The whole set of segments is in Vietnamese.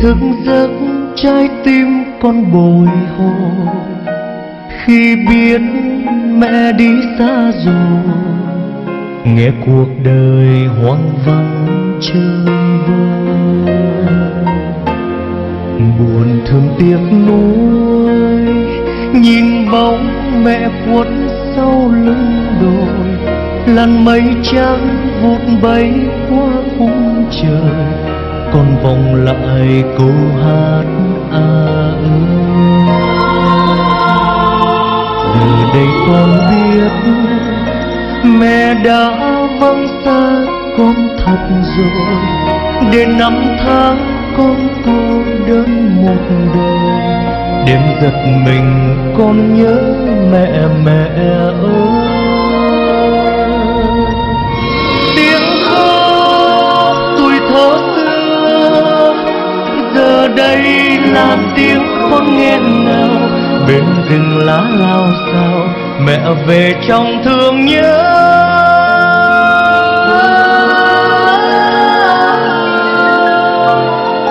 thức giấc trái tim con bồi hồi. Khi biết mẹ đi xa rồi, nghe cuộc đời hoang vắng chơi vơi. Buồn thương tiếc nuối, nhìn bóng mẹ khuất sau lưng đồi làn mây trắng vụt bay qua khung trời còn vòng lại câu hát à từ đây con biết mẹ đã vắng xa con thật rồi. Để năm tháng con cô đơn một đời. Đêm giật mình con nhớ mẹ mẹ ơi. Tiếng khóc tuổi thơ xưa đây là tiếng con nghẹn ngào. Bên rừng lá lao sao mẹ về trong thương nhớ.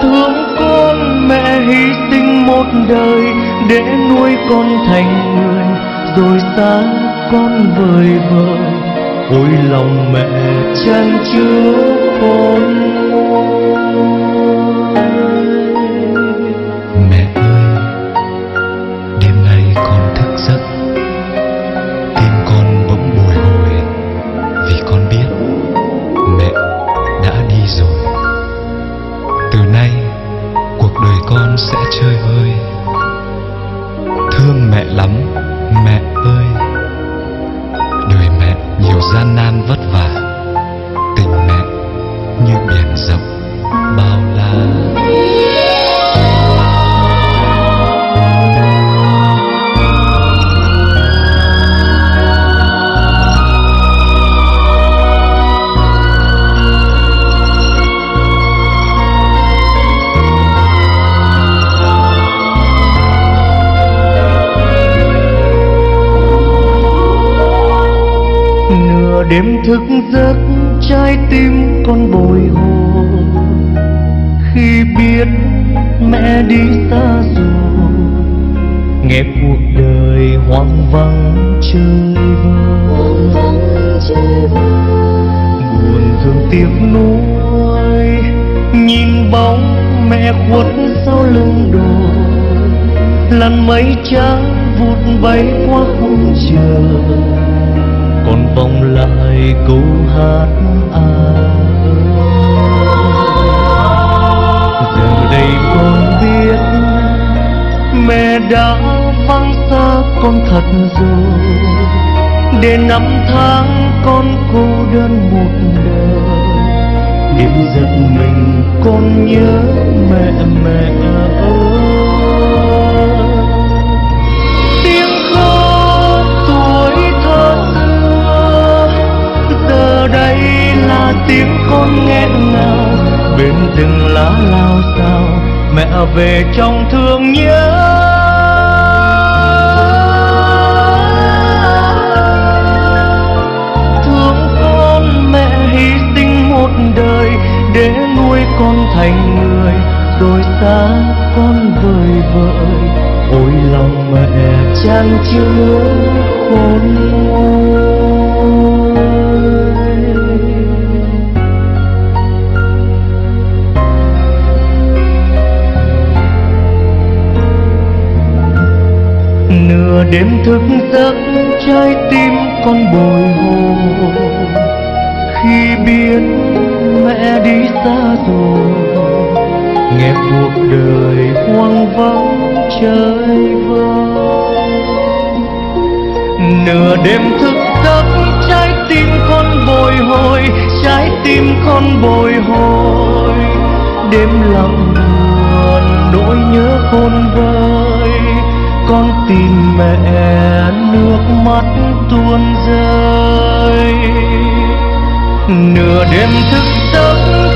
Thương con mẹ hy sinh một đời, để nuôi con thành người. Rồi xa con vời vợi ôi lòng mẹ chan chứa con. Sẽ chơi đêm thức giấc trái tim con bồi hồi. Khi biết mẹ đi xa rồi nghe cuộc đời hoang vắng chơi vơi. Buồn thương tiếc nuối nhìn bóng mẹ khuất sau lưng đồi. Làn mây trắng vụt bay qua khung trời lại câu hát à. Giờ đây con biết mẹ đã vắng xa con thật rồi. Để năm tháng con cô đơn một đời. Đêm giật mình con nhớ mẹ. Con nghẹn ngào. Bên rừng lá lao sao mẹ về trong thương nhớ. Thương con mẹ hy sinh một đời, để nuôi con thành người, rồi xa con vời vợi ôi lòng mẹ chan chứa khôn nguôi. Nửa đêm thức giấc trái tim con bồi hồi. Khi biết mẹ đi xa rồi nghe cuộc đời hoang vắng chơi vơi nửa đêm thức giấc trái tim con bồi hồi, trái tim con bồi hồi. Đêm lòng buồn nỗi nhớ khôn vơi con tìm mẹ nước mắt tuôn rơi nửa đêm thức giấc.